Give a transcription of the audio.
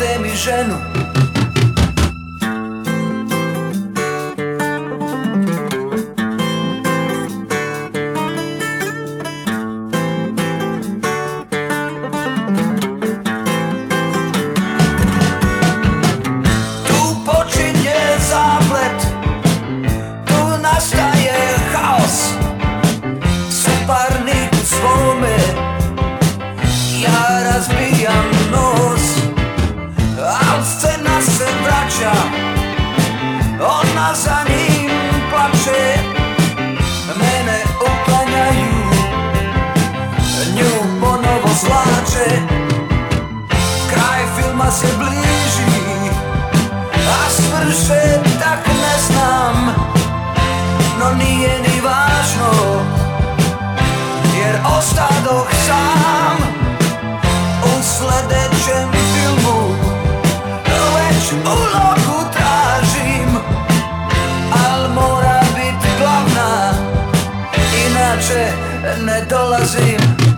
te mi ženu za njim plače Mene uklanjaju, nju ponovo zvlače Kraj filma se bliži A svrše tak ne znam No nije ni važno Jer ostadoh sam U sledećem dolazim